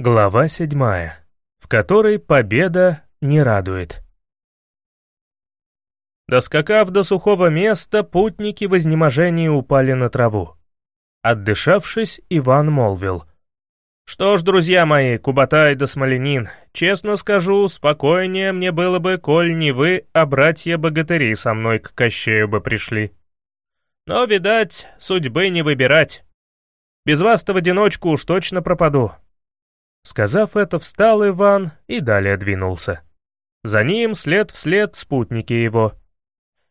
Глава седьмая, в которой победа не радует. Доскакав до сухого места, путники в изнеможении упали на траву. Отдышавшись, Иван молвил. «Что ж, друзья мои, Кубатай да Смоленин, честно скажу, спокойнее мне было бы, коль не вы, а братья-богатыри со мной к Кощею бы пришли. Но, видать, судьбы не выбирать. Без вас-то в одиночку уж точно пропаду». Сказав это, встал Иван и далее двинулся. За ним след вслед спутники его —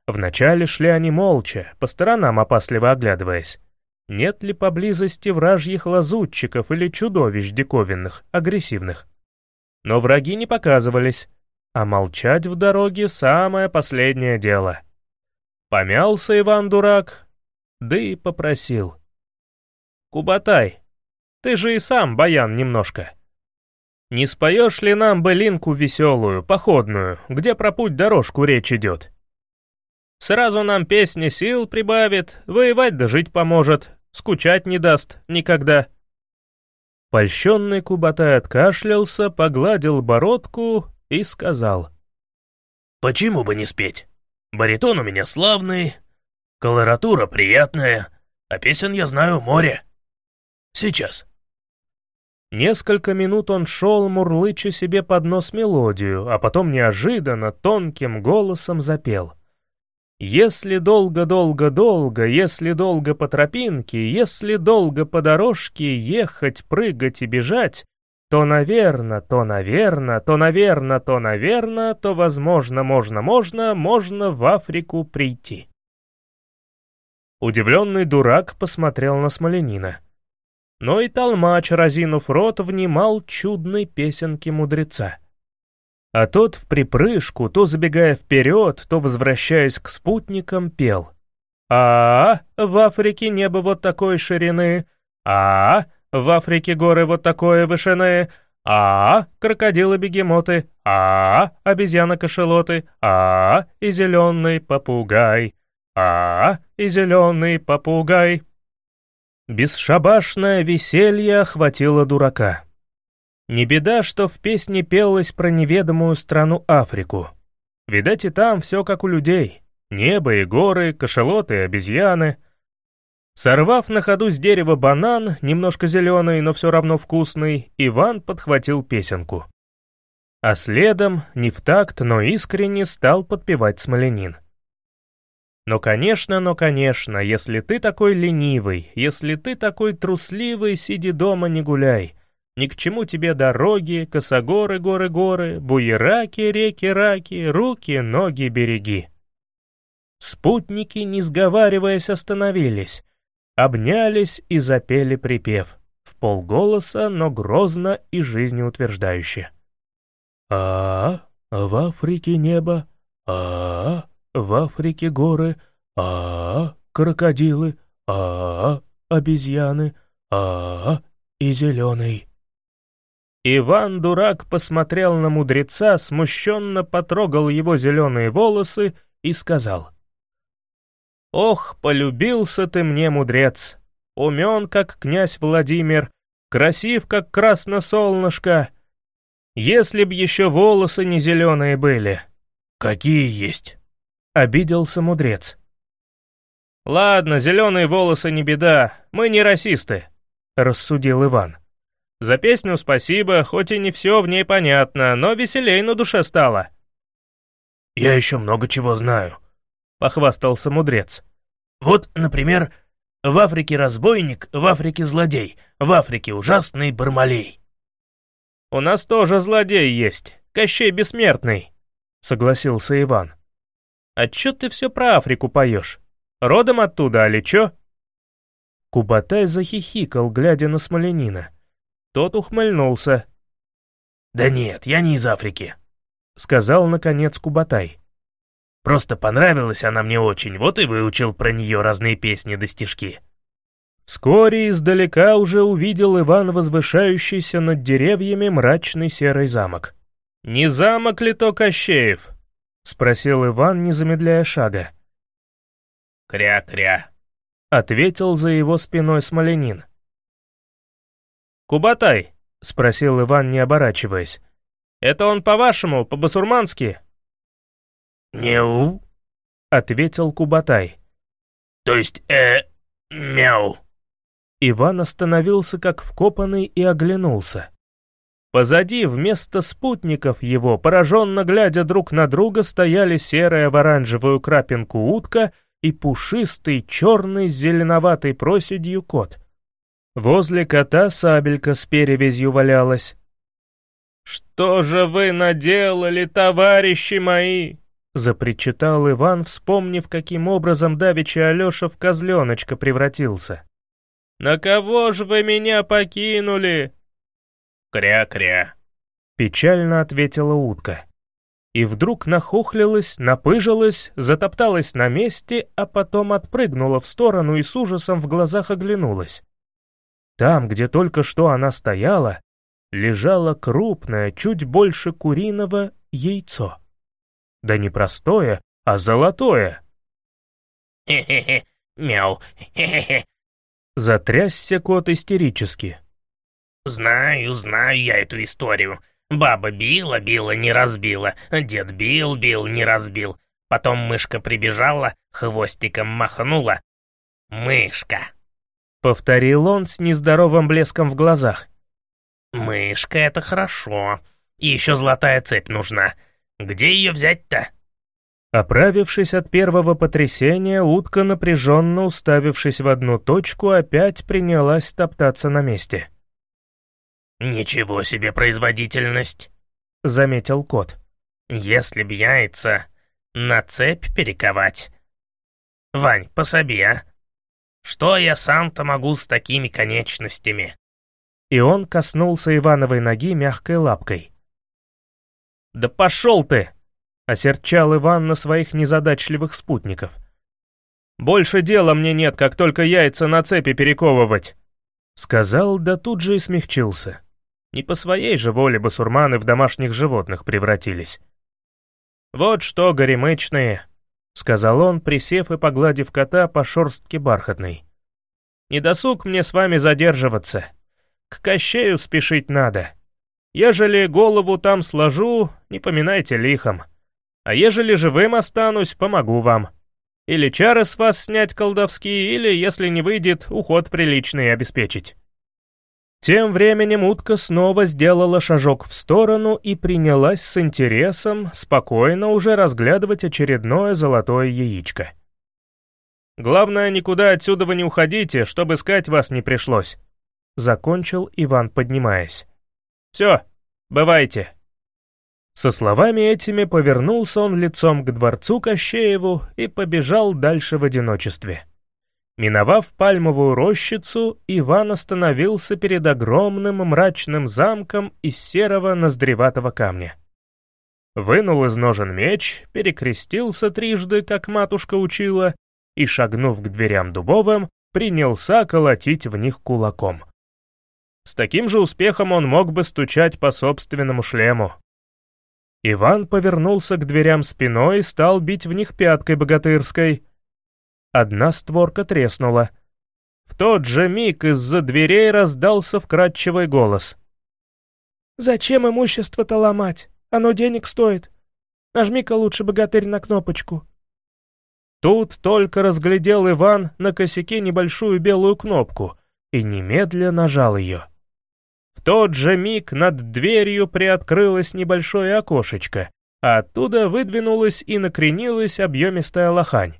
Вначале шли они молча, по сторонам опасливо оглядываясь. Нет ли поблизости вражьих лазутчиков или чудовищ диковинных, агрессивных? Но враги не показывались, а молчать в дороге — самое последнее дело. Помялся Иван-дурак, да и попросил. «Кубатай, ты же и сам баян немножко. Не споешь ли нам былинку веселую, походную, где про путь дорожку речь идет?» Сразу нам песни сил прибавит, воевать да жить поможет, скучать не даст никогда». Польщенный Кубатай откашлялся, погладил бородку и сказал. «Почему бы не спеть? Баритон у меня славный, колоратура приятная, а песен я знаю море. Сейчас». Несколько минут он шел, мурлыча себе под нос мелодию, а потом неожиданно тонким голосом запел. Если долго-долго-долго, если долго по тропинке, если долго по дорожке ехать, прыгать и бежать, то, наверно, то, наверно, то, наверно, то, наверно, то, возможно, можно, можно, можно в Африку прийти. Удивленный дурак посмотрел на Смоленина. Но и толмач, разинув рот, внимал чудной песенке мудреца. А тот в припрыжку, то забегая вперед, то возвращаясь к спутникам, пел. а, -а, -а в Африке небо вот такой ширины, а, -а, -а в Африке горы вот такой вышины, а, -а крокодилы-бегемоты, а, -а обезьяны-кошелоты, а, -а и зеленый попугай, а, -а и зеленый попугай. Бесшабашное веселье охватило дурака. Не беда, что в песне пелось про неведомую страну Африку. Видать, и там все как у людей. Небо и горы, кашалоты и обезьяны. Сорвав на ходу с дерева банан, немножко зеленый, но все равно вкусный, Иван подхватил песенку. А следом, не в такт, но искренне стал подпевать Смоленин. Но, конечно, но, конечно, если ты такой ленивый, если ты такой трусливый, сиди дома, не гуляй. Ни к чему тебе дороги, косогоры, горы, горы, буераки, реки, раки, руки, ноги береги. Спутники, не сговариваясь, остановились, обнялись и запели припев, в полголоса, но грозно и жизнеутверждающе. а, -а в Африке небо, а, -а в Африке горы, а, -а крокодилы, а, -а обезьяны, а, -а и зеленый. Иван-дурак посмотрел на мудреца, смущенно потрогал его зеленые волосы и сказал. «Ох, полюбился ты мне, мудрец! Умен, как князь Владимир, красив, как красносолнышко. Если б еще волосы не зеленые были». «Какие есть?» — обиделся мудрец. «Ладно, зеленые волосы не беда, мы не расисты», — рассудил Иван. За песню спасибо, хоть и не все в ней понятно, но веселей на душе стало». «Я еще много чего знаю», — похвастался мудрец. «Вот, например, в Африке разбойник, в Африке злодей, в Африке ужасный Бармалей». «У нас тоже злодей есть, Кощей Бессмертный», — согласился Иван. «А чё ты все про Африку поешь? Родом оттуда, али чё?» Кубатай захихикал, глядя на Смоленина. Тот ухмыльнулся. «Да нет, я не из Африки», — сказал, наконец, Кубатай. «Просто понравилась она мне очень, вот и выучил про нее разные песни да стишки». Вскоре издалека уже увидел Иван возвышающийся над деревьями мрачный серый замок. «Не замок ли то Кощеев?» — спросил Иван, не замедляя шага. «Кря-кря», — ответил за его спиной Смоленин. «Кубатай, спросил Иван, не оборачиваясь. «Это он по-вашему, по-басурмански?» «Неу», — ответил Кубатай. «То есть, э, мяу». Иван остановился как вкопанный и оглянулся. Позади, вместо спутников его, пораженно глядя друг на друга, стояли серая в оранжевую крапинку утка и пушистый, черный с зеленоватой проседью кот. Возле кота сабелька с перевязью валялась. «Что же вы наделали, товарищи мои?» запричитал Иван, вспомнив, каким образом давеча Алеша в козленочка превратился. «На кого же вы меня покинули?» «Кря-кря», — печально ответила утка. И вдруг нахохлилась, напыжилась, затопталась на месте, а потом отпрыгнула в сторону и с ужасом в глазах оглянулась. Там, где только что она стояла, лежало крупное, чуть больше куриного, яйцо. Да не простое, а золотое. «Хе-хе-хе, мяу, хе-хе-хе», затрясся кот истерически. «Знаю, знаю я эту историю. Баба била, била, не разбила. Дед бил, бил, не разбил. Потом мышка прибежала, хвостиком махнула. Мышка!» Повторил он с нездоровым блеском в глазах. «Мышка — это хорошо. И еще золотая цепь нужна. Где ее взять-то?» Оправившись от первого потрясения, утка, напряженно уставившись в одну точку, опять принялась топтаться на месте. «Ничего себе производительность!» — заметил кот. «Если б яйца на цепь перековать. Вань, пособи, а? Что я сам-то могу с такими конечностями?» И он коснулся Ивановой ноги мягкой лапкой. «Да пошел ты!» — осерчал Иван на своих незадачливых спутников. «Больше дела мне нет, как только яйца на цепи перековывать!» Сказал, да тут же и смягчился. Не по своей же воле басурманы в домашних животных превратились. «Вот что, горемычные!» — сказал он, присев и погладив кота по шорстке бархатной. «Не досуг мне с вами задерживаться. К Кощею спешить надо. Ежели голову там сложу, не поминайте лихом. А ежели живым останусь, помогу вам. Или чары с вас снять колдовские, или, если не выйдет, уход приличный обеспечить». Тем временем утка снова сделала шажок в сторону и принялась с интересом спокойно уже разглядывать очередное золотое яичко. «Главное, никуда отсюда вы не уходите, чтобы искать вас не пришлось», — закончил Иван, поднимаясь. «Все, бывайте». Со словами этими повернулся он лицом к дворцу Кощееву и побежал дальше в одиночестве. Миновав пальмовую рощицу, Иван остановился перед огромным мрачным замком из серого ноздреватого камня. Вынул из ножен меч, перекрестился трижды, как матушка учила, и, шагнув к дверям дубовым, принялся колотить в них кулаком. С таким же успехом он мог бы стучать по собственному шлему. Иван повернулся к дверям спиной и стал бить в них пяткой богатырской — Одна створка треснула. В тот же миг из-за дверей раздался вкрадчивый голос. «Зачем имущество-то ломать? Оно денег стоит. Нажми-ка лучше, богатырь, на кнопочку». Тут только разглядел Иван на косяке небольшую белую кнопку и немедленно нажал ее. В тот же миг над дверью приоткрылось небольшое окошечко, а оттуда выдвинулась и накренилась объемистая лохань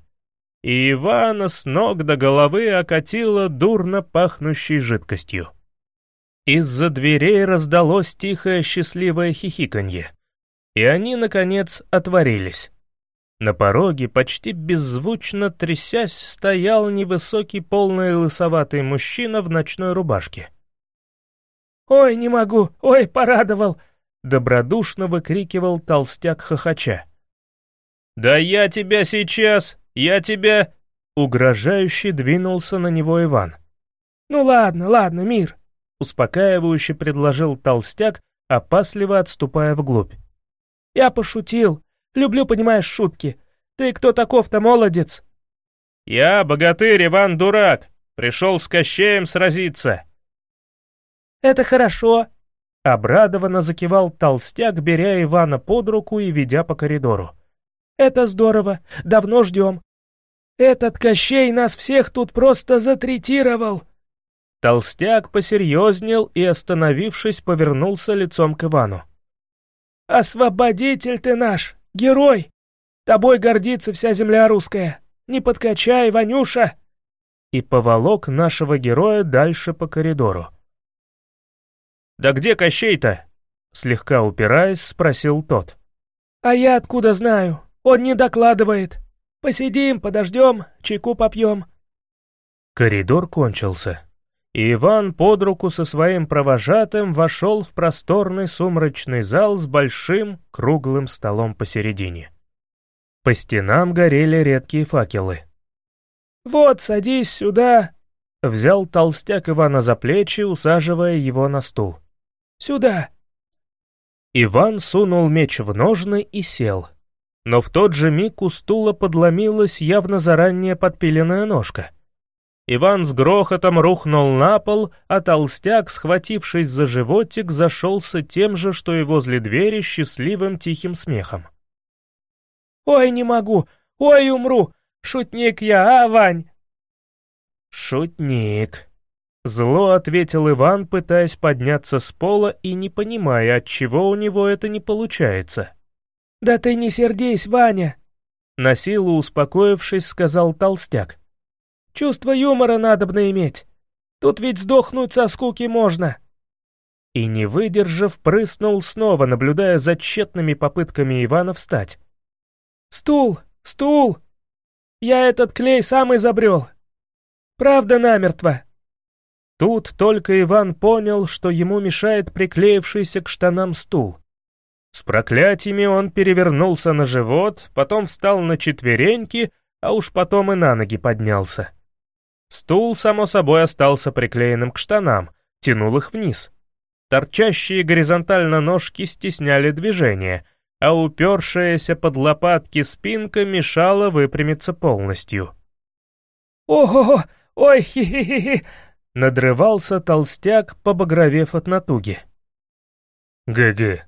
и Ивана с ног до головы окатило дурно пахнущей жидкостью. Из-за дверей раздалось тихое счастливое хихиканье, и они, наконец, отворились. На пороге, почти беззвучно трясясь, стоял невысокий полный лысоватый мужчина в ночной рубашке. «Ой, не могу! Ой, порадовал!» — добродушно выкрикивал толстяк хохоча. «Да я тебя сейчас!» Я тебя...» Угрожающе двинулся на него Иван. «Ну ладно, ладно, мир», — успокаивающе предложил толстяк, опасливо отступая вглубь. «Я пошутил. Люблю, понимаешь, шутки. Ты кто таков-то, молодец?» «Я богатырь Иван Дурак. Пришел с Кощеем сразиться». «Это хорошо», Обрадованно закивал толстяк, беря Ивана под руку и ведя по коридору. «Это здорово, давно ждем. Этот Кощей нас всех тут просто затретировал!» Толстяк посерьезнел и, остановившись, повернулся лицом к Ивану. «Освободитель ты наш, герой! Тобой гордится вся земля русская! Не подкачай, Ванюша!» И поволок нашего героя дальше по коридору. «Да где Кощей-то?» Слегка упираясь, спросил тот. «А я откуда знаю? Он не докладывает. Посидим, подождем, чайку попьем». Коридор кончился и Иван под руку со своим провожатым вошел в просторный сумрачный зал с большим круглым столом посередине. По стенам горели редкие факелы. «Вот, садись сюда!» — взял толстяк Ивана за плечи, усаживая его на стул. «Сюда!» Иван сунул меч в ножны и сел. Но в тот же миг у стула подломилась явно заранее подпиленная ножка — Иван с грохотом рухнул на пол, а толстяк, схватившись за животик, зашелся тем же, что и возле двери, счастливым тихим смехом. «Ой, не могу! Ой, умру! Шутник я, а, Вань?» «Шутник», — зло ответил Иван, пытаясь подняться с пола и не понимая, от чего у него это не получается. «Да ты не сердись, Ваня!» На силу успокоившись, сказал толстяк. Чувство юмора надобно иметь. Тут ведь сдохнуть со скуки можно». И не выдержав, прыснул снова, наблюдая за тщетными попытками Ивана встать. «Стул! Стул! Я этот клей сам изобрел. Правда намертво». Тут только Иван понял, что ему мешает приклеившийся к штанам стул. С проклятиями он перевернулся на живот, потом встал на четвереньки, а уж потом и на ноги поднялся. Стул, само собой, остался приклеенным к штанам, тянул их вниз. Торчащие горизонтально ножки стесняли движение, а упершаяся под лопатки спинка мешала выпрямиться полностью. «Ого! Ой, хи-хи-хи!» Надрывался толстяк, побагровев от натуги. «ГГ!» —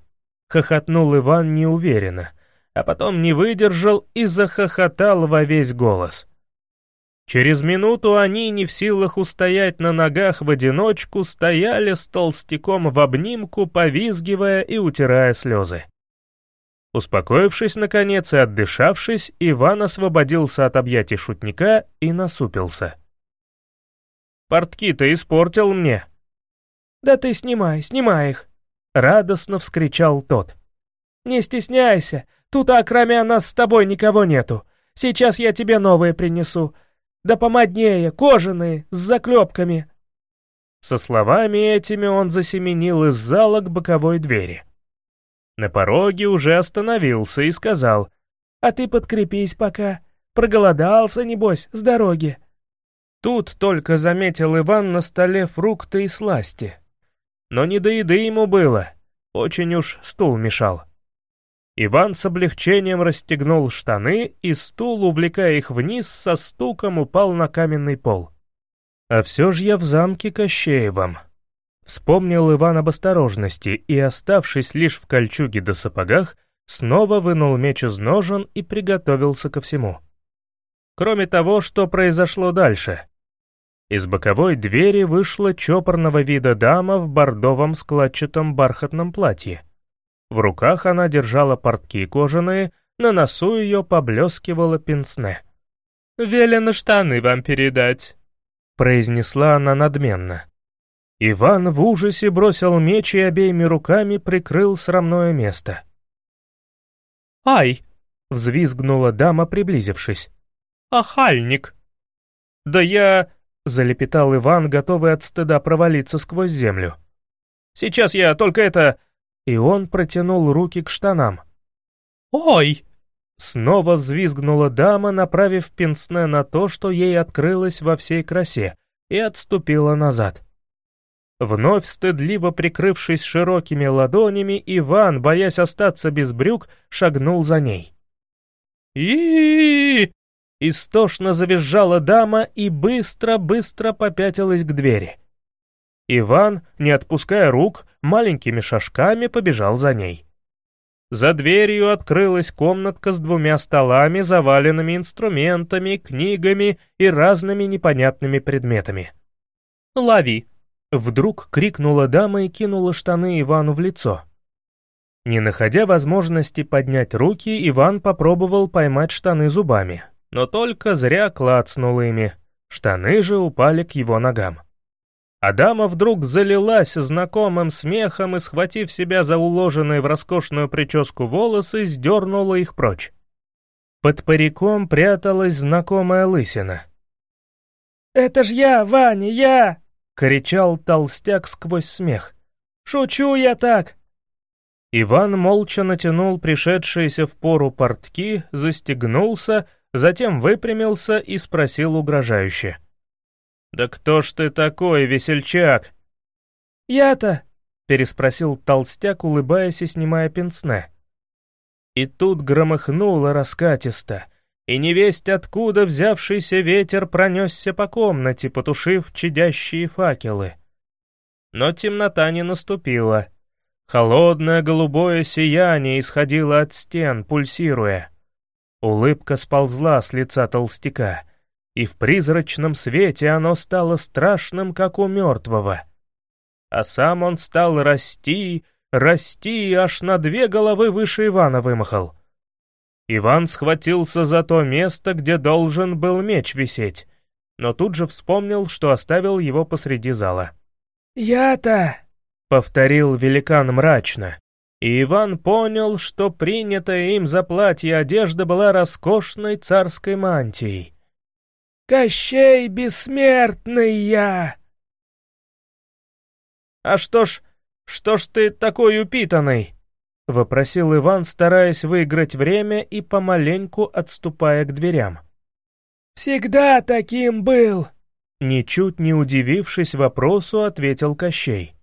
хохотнул Иван неуверенно, а потом не выдержал и захохотал во весь голос. Через минуту они, не в силах устоять на ногах в одиночку, стояли с толстяком в обнимку, повизгивая и утирая слезы. Успокоившись, наконец, и отдышавшись, Иван освободился от объятий шутника и насупился. «Портки-то испортил мне». «Да ты снимай, снимай их», — радостно вскричал тот. «Не стесняйся, тут, кроме нас с тобой никого нету. Сейчас я тебе новые принесу. Да помоднее, кожаные, с заклепками!» Со словами этими он засеменил из зала к боковой двери. На пороге уже остановился и сказал, «А ты подкрепись пока, проголодался, небось, с дороги». Тут только заметил Иван на столе фрукты и сласти. Но не до еды ему было, очень уж стул мешал. Иван с облегчением расстегнул штаны, и стул, увлекая их вниз, со стуком упал на каменный пол. «А все же я в замке Кощеевом», — вспомнил Иван об осторожности и, оставшись лишь в кольчуге до сапогах, снова вынул меч из ножен и приготовился ко всему. Кроме того, что произошло дальше. Из боковой двери вышла чопорного вида дама в бордовом складчатом бархатном платье. В руках она держала портки кожаные, на носу ее поблескивало пенсне. «Велено штаны вам передать», — произнесла она надменно. Иван в ужасе бросил меч и обеими руками прикрыл срамное место. «Ай!» — взвизгнула дама, приблизившись. «Ахальник!» «Да я...» — залепетал Иван, готовый от стыда провалиться сквозь землю. «Сейчас я только это...» и он протянул руки к штанам. «Ой!» Снова взвизгнула дама, направив пенсне на то, что ей открылось во всей красе, и отступила назад. Вновь стыдливо прикрывшись широкими ладонями, Иван, боясь остаться без брюк, шагнул за ней. и Истошно завизжала дама и быстро-быстро попятилась к двери. Иван, не отпуская рук, маленькими шажками побежал за ней. За дверью открылась комнатка с двумя столами, заваленными инструментами, книгами и разными непонятными предметами. «Лови!» — вдруг крикнула дама и кинула штаны Ивану в лицо. Не находя возможности поднять руки, Иван попробовал поймать штаны зубами, но только зря клацнул ими. Штаны же упали к его ногам. Адама вдруг залилась знакомым смехом и, схватив себя за уложенные в роскошную прическу волосы, сдернула их прочь. Под париком пряталась знакомая лысина. «Это ж я, Ваня, я!» — кричал толстяк сквозь смех. «Шучу я так!» Иван молча натянул пришедшиеся в пору портки, застегнулся, затем выпрямился и спросил угрожающе. — «Да кто ж ты такой, весельчак?» «Я-то?» — переспросил толстяк, улыбаясь и снимая пенсне. И тут громыхнуло раскатисто, и невесть откуда взявшийся ветер пронесся по комнате, потушив чадящие факелы. Но темнота не наступила. Холодное голубое сияние исходило от стен, пульсируя. Улыбка сползла с лица толстяка — и в призрачном свете оно стало страшным, как у мертвого. А сам он стал расти, расти, аж на две головы выше Ивана вымахал. Иван схватился за то место, где должен был меч висеть, но тут же вспомнил, что оставил его посреди зала. «Я-то...» — повторил великан мрачно, и Иван понял, что принятая им за платье одежда была роскошной царской мантией. Кощей бессмертный я!» «А что ж, что ж ты такой упитанный?» — вопросил Иван, стараясь выиграть время и помаленьку отступая к дверям. «Всегда таким был!» Ничуть не удивившись вопросу, ответил Кощей.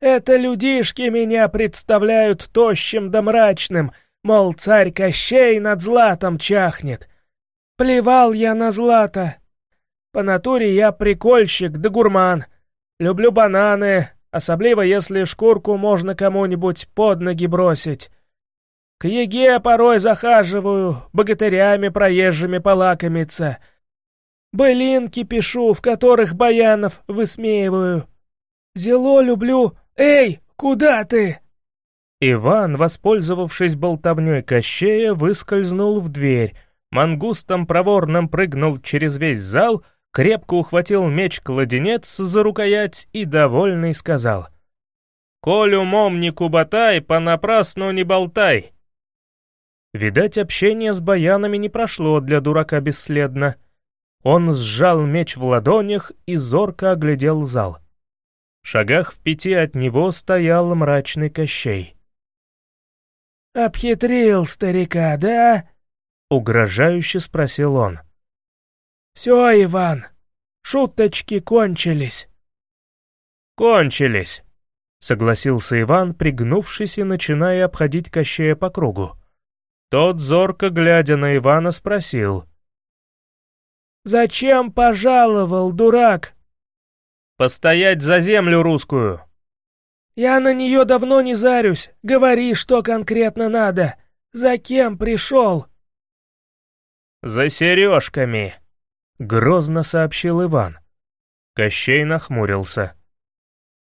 «Это людишки меня представляют тощим да мрачным, мол, царь Кощей над златом чахнет. Плевал я на злато. По натуре я прикольщик да гурман. Люблю бананы, особливо если шкурку можно кому-нибудь под ноги бросить. К еге порой захаживаю, богатырями проезжими полакомиться. Былинки пишу, в которых баянов высмеиваю. Зело люблю. Эй, куда ты?» Иван, воспользовавшись болтовней Кощея, выскользнул в дверь, мангустом проворным прыгнул через весь зал, крепко ухватил меч-кладенец за рукоять и, довольный, сказал «Коль умом не куботай, понапрасну не болтай». Видать, общение с баянами не прошло для дурака бесследно. Он сжал меч в ладонях и зорко оглядел зал. В шагах в пяти от него стоял мрачный Кощей. «Обхитрил старика, да?» — угрожающе спросил он. «Все, Иван, шуточки кончились». «Кончились», — согласился Иван, пригнувшись и начиная обходить Кощея по кругу. Тот, зорко глядя на Ивана, спросил. «Зачем пожаловал, дурак?» «Постоять за землю русскую». «Я на нее давно не зарюсь. Говори, что конкретно надо. За кем пришел?» «За сережками!» — грозно сообщил Иван. Кощей нахмурился.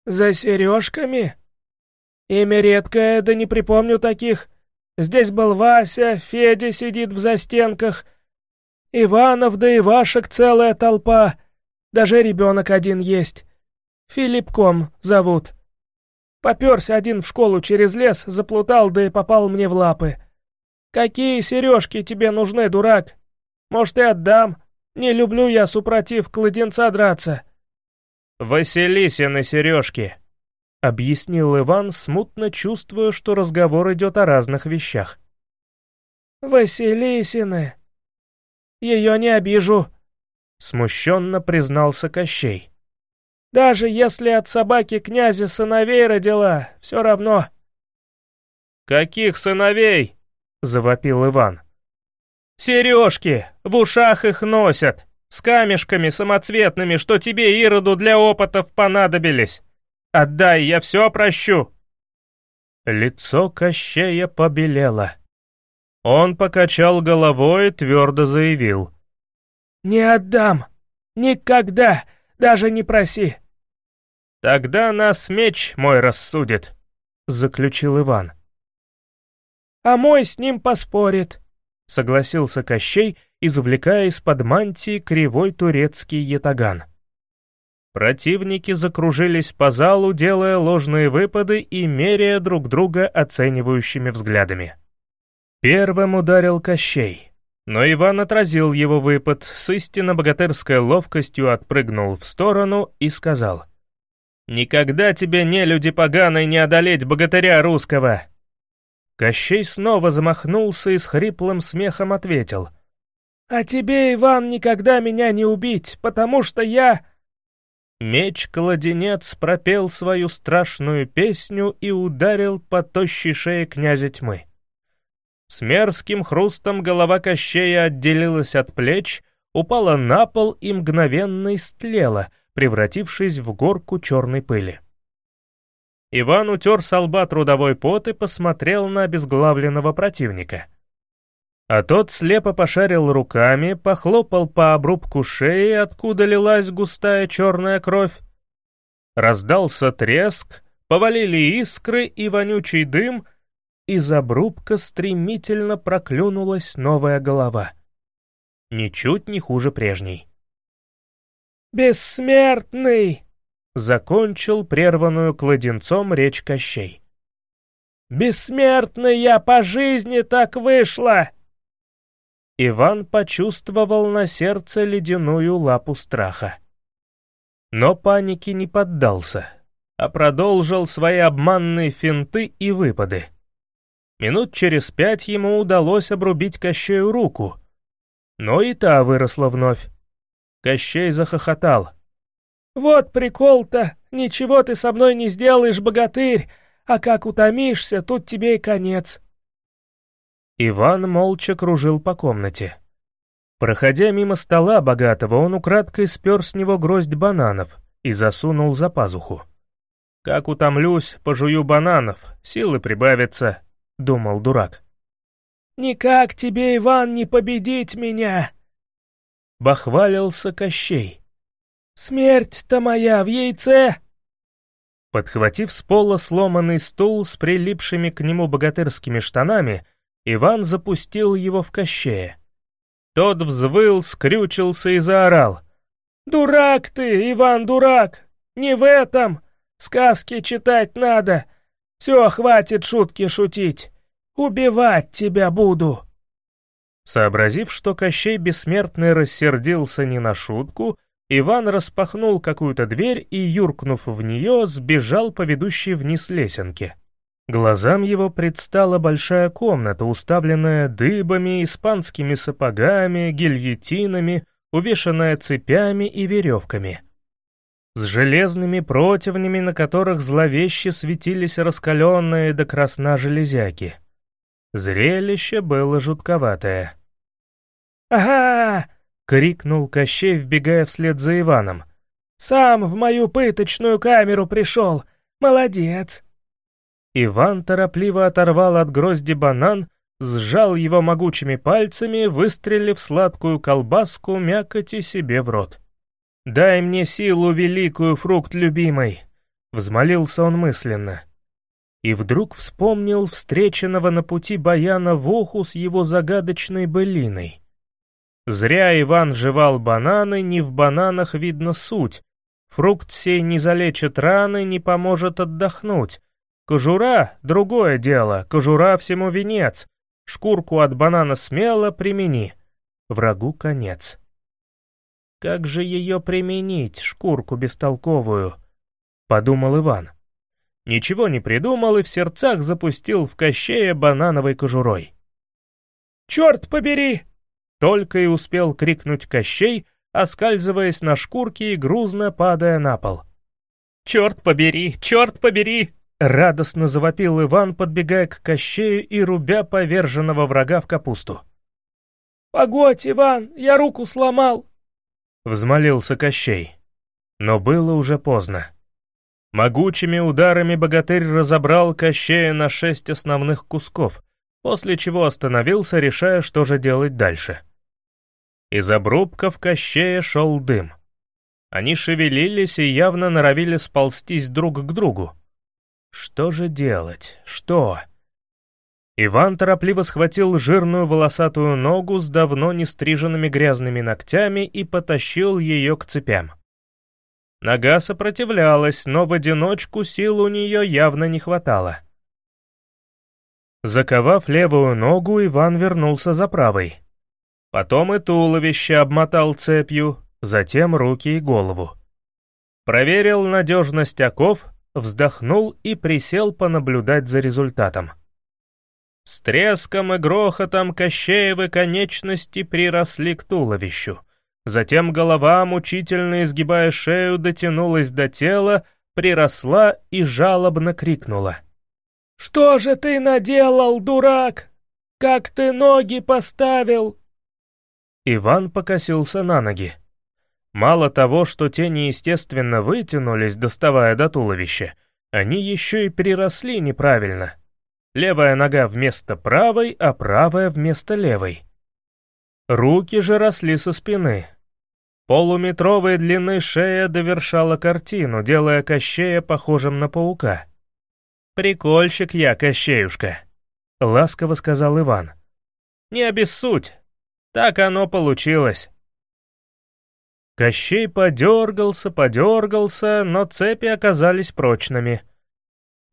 «За сережками? Имя редкое, да не припомню таких. Здесь был Вася, Федя сидит в застенках. Иванов да Ивашек целая толпа. Даже ребенок один есть. Филиппком зовут. Поперся один в школу через лес, заплутал, да и попал мне в лапы. Какие сережки тебе нужны, дурак? Может, и отдам. Не люблю я, супротив кладенца драться». «Василисины сережки», — объяснил Иван, смутно чувствуя, что разговор идет о разных вещах. «Василисины. Ее не обижу», — смущенно признался Кощей. «Даже если от собаки князя сыновей родила, все равно». «Каких сыновей?» — завопил Иван. «Сережки! В ушах их носят!» с камешками самоцветными, что тебе, Ироду, для опытов понадобились. Отдай, я все прощу». Лицо Кощея побелело. Он покачал головой и твердо заявил. «Не отдам! Никогда! Даже не проси!» «Тогда нас меч мой рассудит», — заключил Иван. «А мой с ним поспорит», — согласился Кощей, извлекая из-под мантии кривой турецкий ятаган. Противники закружились по залу, делая ложные выпады и меряя друг друга оценивающими взглядами. Первым ударил Кощей, но Иван отразил его выпад, с истинно богатырской ловкостью отпрыгнул в сторону и сказал «Никогда тебе, не люди поганой, не одолеть богатыря русского!» Кощей снова замахнулся и с хриплым смехом ответил «А тебе, Иван, никогда меня не убить, потому что я...» Меч-кладенец пропел свою страшную песню и ударил по тощей шее князя тьмы. С мерзким хрустом голова Кощея отделилась от плеч, упала на пол и мгновенно истлела, превратившись в горку черной пыли. Иван утер с лба трудовой пот и посмотрел на обезглавленного противника. А тот слепо пошарил руками, похлопал по обрубку шеи, откуда лилась густая черная кровь. Раздался треск, повалили искры и вонючий дым, из обрубка стремительно проклюнулась новая голова. Ничуть не хуже прежней. «Бессмертный!» — закончил прерванную кладенцом речь Кощей. «Бессмертный я по жизни так вышла!» Иван почувствовал на сердце ледяную лапу страха. Но панике не поддался, а продолжил свои обманные финты и выпады. Минут через пять ему удалось обрубить Кощею руку, но и та выросла вновь. Кощей захохотал. «Вот прикол-то! Ничего ты со мной не сделаешь, богатырь! А как утомишься, тут тебе и конец!» Иван молча кружил по комнате. Проходя мимо стола богатого, он украдкой спер с него гроздь бананов и засунул за пазуху. «Как утомлюсь, пожую бананов, силы прибавятся», — думал дурак. «Никак тебе, Иван, не победить меня!» Бахвалился Кощей. «Смерть-то моя в яйце!» Подхватив с пола сломанный стул с прилипшими к нему богатырскими штанами, Иван запустил его в кощее. Тот взвыл, скрючился и заорал. «Дурак ты, Иван, дурак! Не в этом! Сказки читать надо! Все, хватит шутки шутить! Убивать тебя буду!» Сообразив, что Кощей Бессмертный рассердился не на шутку, Иван распахнул какую-то дверь и, юркнув в нее, сбежал по ведущей вниз лесенке. Глазам его предстала большая комната, уставленная дыбами, испанскими сапогами, гильотинами, увешанная цепями и веревками. С железными противнями, на которых зловеще светились раскаленные до красна железяки. Зрелище было жутковатое. «Ага!» — крикнул Кощей, вбегая вслед за Иваном. «Сам в мою пыточную камеру пришел! Молодец!» Иван торопливо оторвал от грозди банан, сжал его могучими пальцами, выстрелив сладкую колбаску мякоти себе в рот. «Дай мне силу великую, фрукт любимый!» — взмолился он мысленно. И вдруг вспомнил встреченного на пути Баяна в уху с его загадочной былиной. Зря Иван жевал бананы, не в бананах видно суть. Фрукт сей не залечит раны, не поможет отдохнуть, Кожура — другое дело, кожура всему венец. Шкурку от банана смело примени. Врагу конец. Как же ее применить, шкурку бестолковую? Подумал Иван. Ничего не придумал и в сердцах запустил в Кощея банановой кожурой. «Черт побери!» Только и успел крикнуть Кощей, оскальзываясь на шкурке и грузно падая на пол. «Черт побери! Черт побери!» Радостно завопил Иван, подбегая к Кощею и рубя поверженного врага в капусту. «Погодь, Иван, я руку сломал!» Взмолился Кощей. Но было уже поздно. Могучими ударами богатырь разобрал Кощея на шесть основных кусков, после чего остановился, решая, что же делать дальше. Из обрубков Кощея шел дым. Они шевелились и явно норовили сползтись друг к другу. Что же делать? Что? Иван торопливо схватил жирную волосатую ногу с давно не стриженными грязными ногтями и потащил ее к цепям. Нога сопротивлялась, но в одиночку сил у нее явно не хватало. Заковав левую ногу, Иван вернулся за правой. Потом и туловище обмотал цепью, затем руки и голову. Проверил надежность оков, вздохнул и присел понаблюдать за результатом. С треском и грохотом Кощеевы конечности приросли к туловищу. Затем голова, мучительно изгибая шею, дотянулась до тела, приросла и жалобно крикнула. «Что же ты наделал, дурак? Как ты ноги поставил?» Иван покосился на ноги. Мало того, что те неестественно вытянулись, доставая до туловища, они еще и приросли неправильно — Левая нога вместо правой, а правая вместо левой. Руки же росли со спины. Полуметровой длины шея довершала картину, делая Кощея похожим на паука. «Прикольщик я, Кощеюшка», — ласково сказал Иван. «Не обессудь, так оно получилось». Кощей подергался, подергался, но цепи оказались прочными —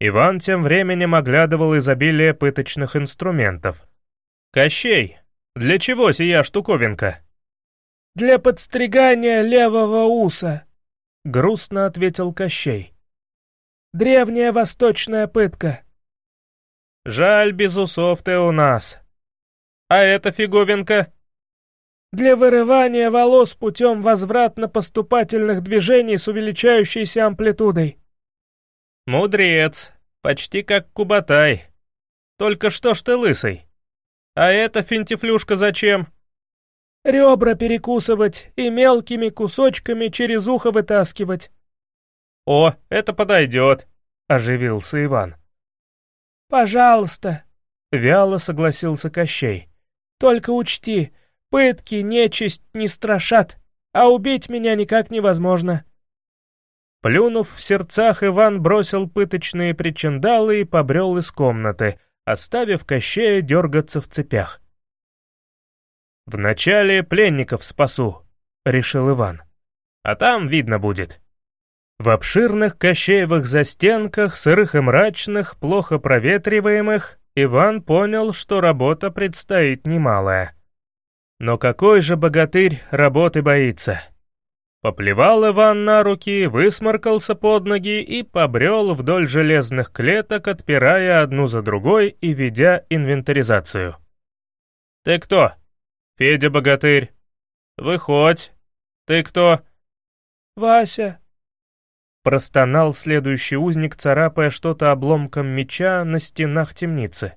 Иван тем временем оглядывал изобилие пыточных инструментов. «Кощей, для чего сия штуковинка?» «Для подстригания левого уса», — грустно ответил Кощей. «Древняя восточная пытка». «Жаль, без усов ты у нас. А эта фиговинка?» «Для вырывания волос путем возвратно-поступательных движений с увеличающейся амплитудой». «Мудрец, почти как Кубатай. Только что ж ты лысый? А эта финтифлюшка зачем?» «Ребра перекусывать и мелкими кусочками через ухо вытаскивать». «О, это подойдет», — оживился Иван. «Пожалуйста», — вяло согласился Кощей. «Только учти, пытки нечисть не страшат, а убить меня никак невозможно». Плюнув в сердцах, Иван бросил пыточные причиндалы и побрел из комнаты, оставив Кощея дергаться в цепях. «Вначале пленников спасу», — решил Иван. «А там видно будет». В обширных Кощеевых застенках, сырых и мрачных, плохо проветриваемых, Иван понял, что работа предстоит немалая. Но какой же богатырь работы боится? Поплевал Иван на руки, высморкался под ноги и побрел вдоль железных клеток, отпирая одну за другой и ведя инвентаризацию. «Ты кто?» «Федя-богатырь». «Выходь». «Ты кто?» «Вася». Простонал следующий узник, царапая что-то обломком меча на стенах темницы.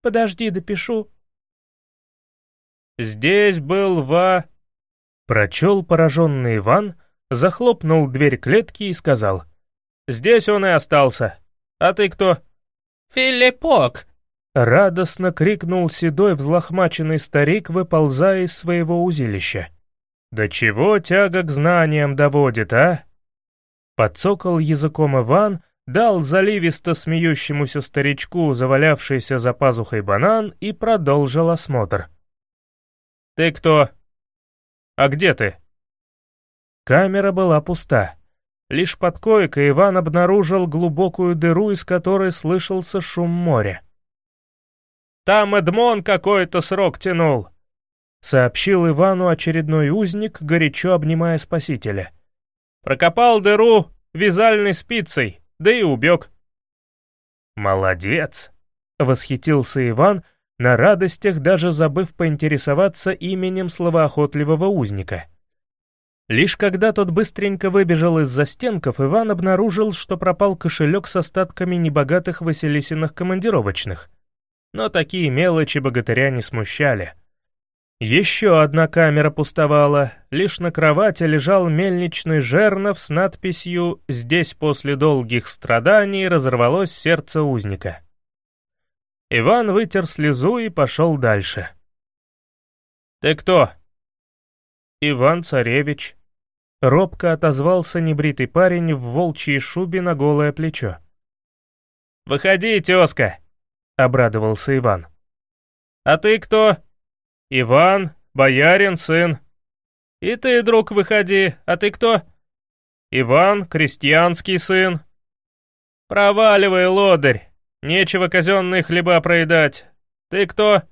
«Подожди, допишу». «Здесь был Ва...» Прочел пораженный Иван, захлопнул дверь клетки и сказал. «Здесь он и остался. А ты кто?» «Филиппок!» Радостно крикнул седой взлохмаченный старик, выползая из своего узилища. «Да чего тяга к знаниям доводит, а?» Подцокал языком Иван, дал заливисто смеющемуся старичку завалявшийся за пазухой банан и продолжил осмотр. «Ты кто?» «А где ты?» Камера была пуста. Лишь под койкой Иван обнаружил глубокую дыру, из которой слышался шум моря. «Там Эдмон какой-то срок тянул», — сообщил Ивану очередной узник, горячо обнимая спасителя. «Прокопал дыру вязальной спицей, да и убег». «Молодец», — восхитился Иван, на радостях даже забыв поинтересоваться именем словоохотливого узника. Лишь когда тот быстренько выбежал из застенков, Иван обнаружил, что пропал кошелек с остатками небогатых Василисиных командировочных. Но такие мелочи богатыря не смущали. Еще одна камера пустовала, лишь на кровати лежал мельничный жернов с надписью «Здесь после долгих страданий разорвалось сердце узника». Иван вытер слезу и пошел дальше. «Ты кто?» «Иван Царевич», — робко отозвался небритый парень в волчьей шубе на голое плечо. «Выходи, тезка!» — обрадовался Иван. «А ты кто?» «Иван, боярин, сын». «И ты, друг, выходи, а ты кто?» «Иван, крестьянский сын». «Проваливай, лодырь, нечего казенные хлеба проедать. Ты кто?»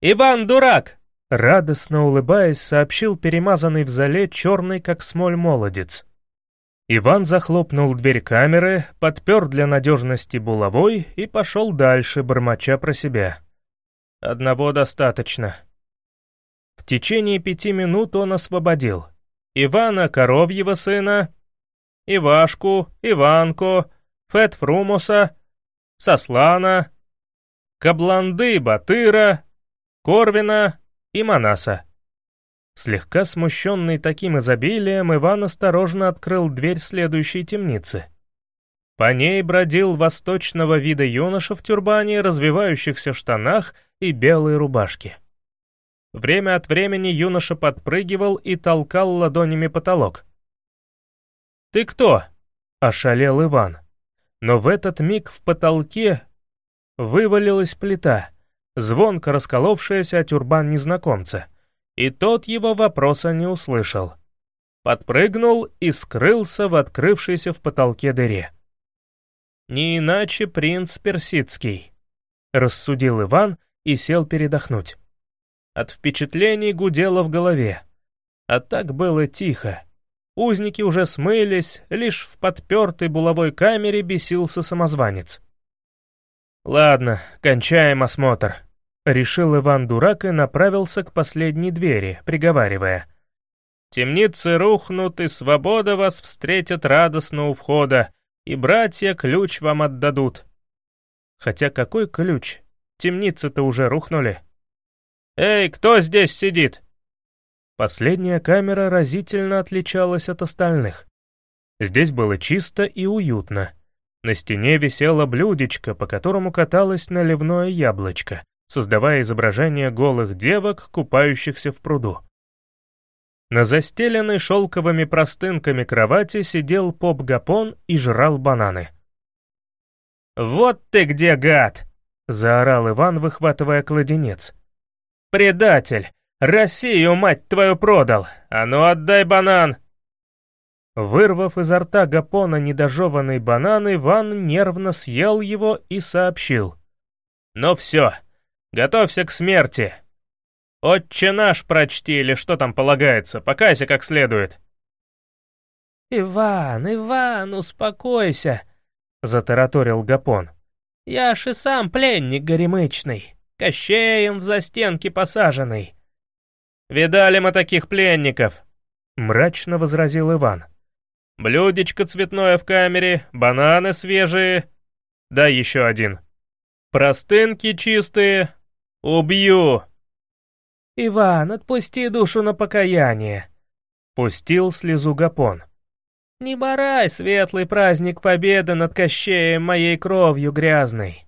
«Иван, дурак!» Радостно улыбаясь, сообщил перемазанный в зале черный, как смоль, молодец. Иван захлопнул дверь камеры, подпер для надежности булавой и пошел дальше, бормоча про себя. Одного достаточно. В течение пяти минут он освободил Ивана Коровьего сына, Ивашку, Иванку, Фетфрумуса, Сослана, Кабланды Батыра, Корвина и Манаса. Слегка смущенный таким изобилием, Иван осторожно открыл дверь следующей темницы. По ней бродил восточного вида юноша в тюрбане, развивающихся штанах и белой рубашке. Время от времени юноша подпрыгивал и толкал ладонями потолок. «Ты кто?» — ошалел Иван. Но в этот миг в потолке вывалилась плита, звонко расколовшаяся о тюрбан незнакомца, и тот его вопроса не услышал. Подпрыгнул и скрылся в открывшейся в потолке дыре. Не иначе принц Персидский, рассудил Иван и сел передохнуть. От впечатлений гудело в голове. А так было тихо. Узники уже смылись, лишь в подпертой булавой камере бесился самозванец. «Ладно, кончаем осмотр», — решил Иван Дурак и направился к последней двери, приговаривая. «Темницы рухнут, и свобода вас встретит радостно у входа, и братья ключ вам отдадут. Хотя какой ключ? Темницы-то уже рухнули. «Эй, кто здесь сидит?» Последняя камера разительно отличалась от остальных. Здесь было чисто и уютно. На стене висело блюдечко, по которому каталось наливное яблочко, создавая изображение голых девок, купающихся в пруду. На застеленной шелковыми простынками кровати сидел поп-гапон и жрал бананы. «Вот ты где, гад!» — заорал Иван, выхватывая кладенец. «Предатель! Россию, мать твою, продал! А ну отдай банан!» Вырвав изо рта Гапона недожеванный банан, Иван нервно съел его и сообщил. «Ну все, готовься к смерти!» «Отче наш прочти, или что там полагается, покайся как следует». «Иван, Иван, успокойся», — затараторил Гапон. «Я ж и сам пленник горемычный, кощеем в застенки посаженный». «Видали мы таких пленников», — мрачно возразил Иван. «Блюдечко цветное в камере, бананы свежие. Да еще один. Простынки чистые. Убью!» «Иван, отпусти душу на покаяние!» Пустил слезу Гапон. «Не барай светлый праздник победы над Кощеем моей кровью грязной!»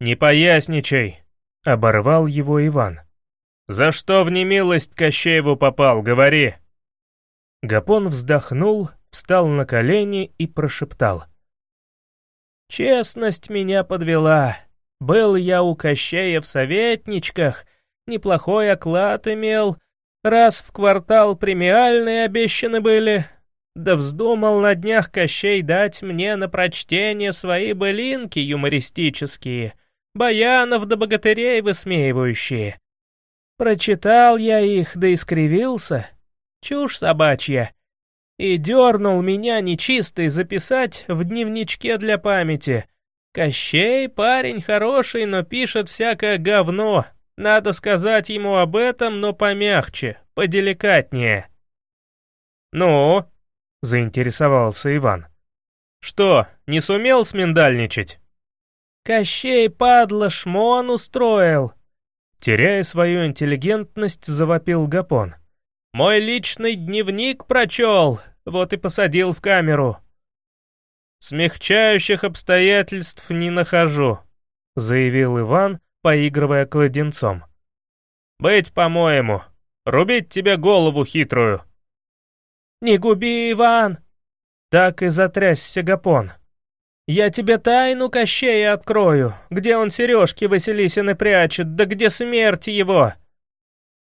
«Не поясничай!» — оборвал его Иван. «За что в немилость Кощееву попал, говори!» Гапон вздохнул, встал на колени и прошептал. «Честность меня подвела. Был я у Кощея в советничках — неплохой оклад имел, раз в квартал премиальные обещаны были. Да вздумал на днях Кощей дать мне на прочтение свои былинки юмористические, баянов да богатырей высмеивающие. Прочитал я их, да искривился. Чушь собачья. И дернул меня нечистый записать в дневничке для памяти. Кощей парень хороший, но пишет всякое говно, надо сказать ему об этом, но помягче, поделикатнее. «Ну?» — заинтересовался Иван. «Что, не сумел сминдальничать?» «Кощей, падла, шмон устроил. Теряя свою интеллигентность, завопил Гапон. «Мой личный дневник прочел, вот и посадил в камеру». «Смягчающих обстоятельств не нахожу», — заявил Иван, поигрывая кладенцом. «Быть, по-моему, рубить тебе голову хитрую». «Не губи, Иван!» Так и затрясся Гапон. «Я тебе тайну Кощея открою, где он сережки Василисины прячет, да где смерть его!»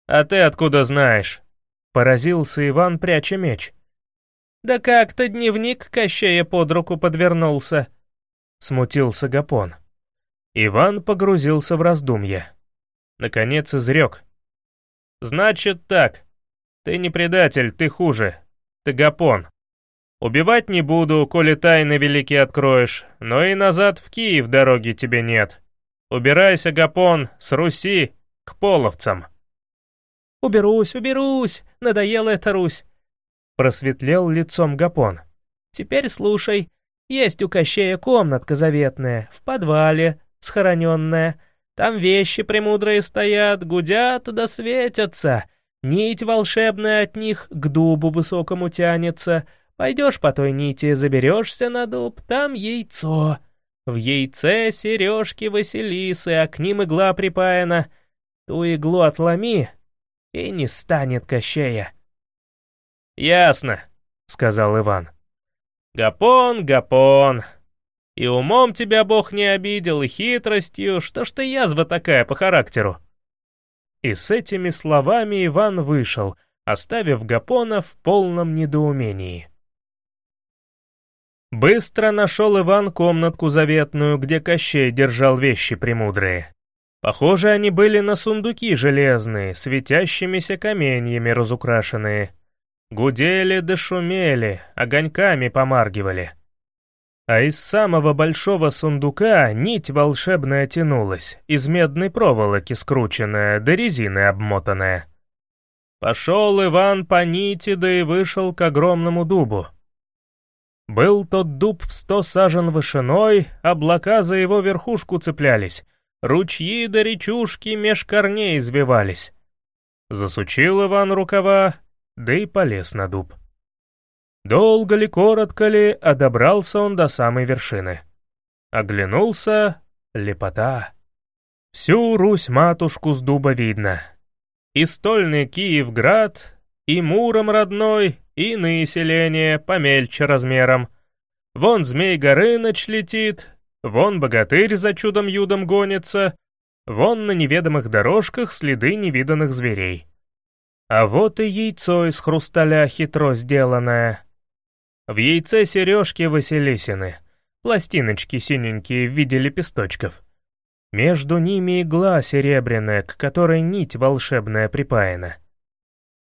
«А ты откуда знаешь?» — поразился Иван, пряча меч. «Да как-то дневник Кощея под руку подвернулся», — смутился Гапон. Иван погрузился в раздумья. Наконец изрек. «Значит так. Ты не предатель, ты хуже. Ты Гапон. Убивать не буду, коли тайны великие откроешь, но и назад в Киев дороги тебе нет. Убирайся, Гапон, с Руси к половцам». «Уберусь, уберусь, надоела эта Русь», — просветлел лицом Гапон. «Теперь слушай, есть у Кощея комнатка заветная, в подвале, схороненная. Там вещи премудрые стоят, гудят да светятся. Нить волшебная от них к дубу высокому тянется — Пойдешь по той нити, заберешься на дуб, там яйцо. В яйце сережки Василисы, а к ним игла припаяна. Ту иглу отломи, и не станет Кощея. «Ясно», — сказал Иван. «Гапон, Гапон, и умом тебя Бог не обидел, и хитростью, что ж ты язва такая по характеру?» И с этими словами Иван вышел, оставив Гапона в полном недоумении. Быстро нашел Иван комнатку заветную, где Кощей держал вещи премудрые. Похоже, они были на сундуки железные, светящимися каменьями разукрашенные. Гудели да шумели, огоньками помаргивали. А из самого большого сундука нить волшебная тянулась, из медной проволоки скрученная, да резины обмотанная. Пошел Иван по нити, да и вышел к огромному дубу. Был тот дуб в сто сажен вышиной, облака за его верхушку цеплялись, ручьи да речушки меж корней извивались. Засучил Иван рукава, да и полез на дуб. Долго ли, коротко ли, а добрался он до самой вершины. Оглянулся — лепота. Всю Русь-матушку с дуба видно. И стольный Киевград, и Муром родной, и иные селения, помельче размером. Вон змей Горыныч летит, вон богатырь за чудом-юдом гонится, вон на неведомых дорожках следы невиданных зверей. А вот и яйцо из хрусталя хитро сделанное. В яйце сережки Василисины, пластиночки синенькие в виде лепесточков. Между ними игла серебряная, к которой нить волшебная припаяна.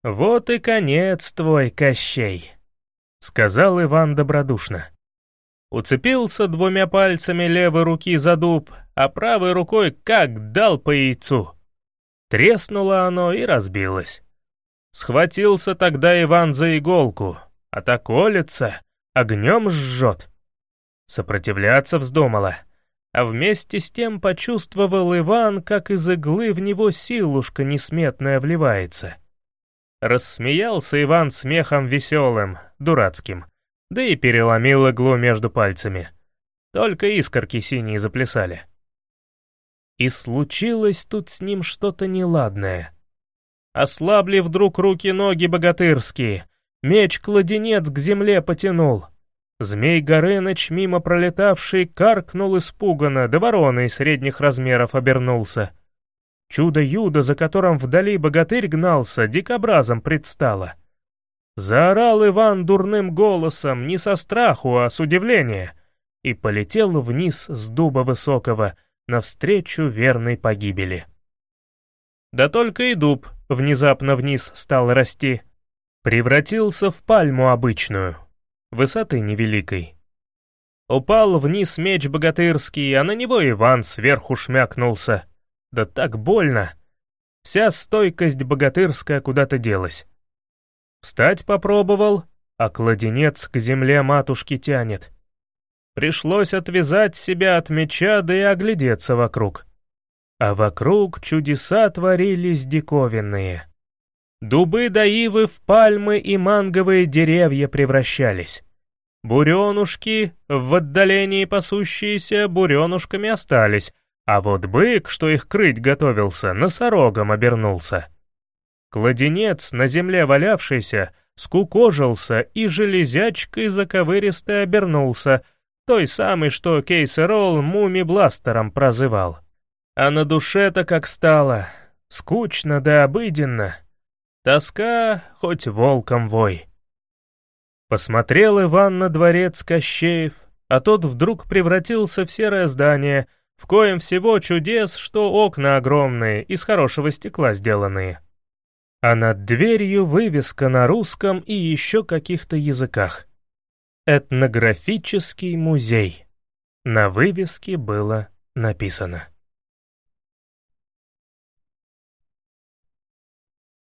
«Вот и конец твой, Кощей», — сказал Иван добродушно. Уцепился двумя пальцами левой руки за дуб, а правой рукой как дал по яйцу. Треснуло оно и разбилось. Схватился тогда Иван за иголку, а так колется, огнем жжет. Сопротивляться вздумала, а вместе с тем почувствовал Иван, как из иглы в него силушка несметная вливается. Рассмеялся Иван смехом веселым, дурацким, да и переломил иглу между пальцами. Только искорки синие заплясали. И случилось тут с ним что-то неладное. Ослабли вдруг руки-ноги богатырские, меч-кладенец к земле потянул. Змей Горыныч, мимо пролетавший, каркнул испуганно, да вороной средних размеров обернулся — Чудо-юдо, за которым вдали богатырь гнался, дикобразом предстало. Заорал Иван дурным голосом, не со страху, а с удивления, и полетел вниз с дуба высокого, навстречу верной погибели. Да только и дуб внезапно вниз стал расти. Превратился в пальму обычную, высоты невеликой. Упал вниз меч богатырский, а на него Иван сверху шмякнулся — да так больно. Вся стойкость богатырская куда-то делась. Встать попробовал, а кладенец к земле матушки тянет. Пришлось отвязать себя от меча, да и оглядеться вокруг. а вокруг чудеса творились диковинные. Дубы да ивы в пальмы и манговые деревья превращались. Буренушки, в отдалении пасущиеся, буренушками остались, а вот бык, что их крыть готовился, носорогом обернулся. Кладенец, на земле валявшийся, скукожился и железячкой заковыристо обернулся, той самой, что Кейсерол муми-бластером прозывал. А на душе-то как стало, скучно да обыденно. Тоска, хоть волком вой. Посмотрел Иван на дворец Кощеев, а тот вдруг превратился в серое здание, в коем всего чудес, что окна огромные, из хорошего стекла сделанные. А над дверью вывеска на русском и еще каких-то языках. Этнографический музей. На вывеске было написано.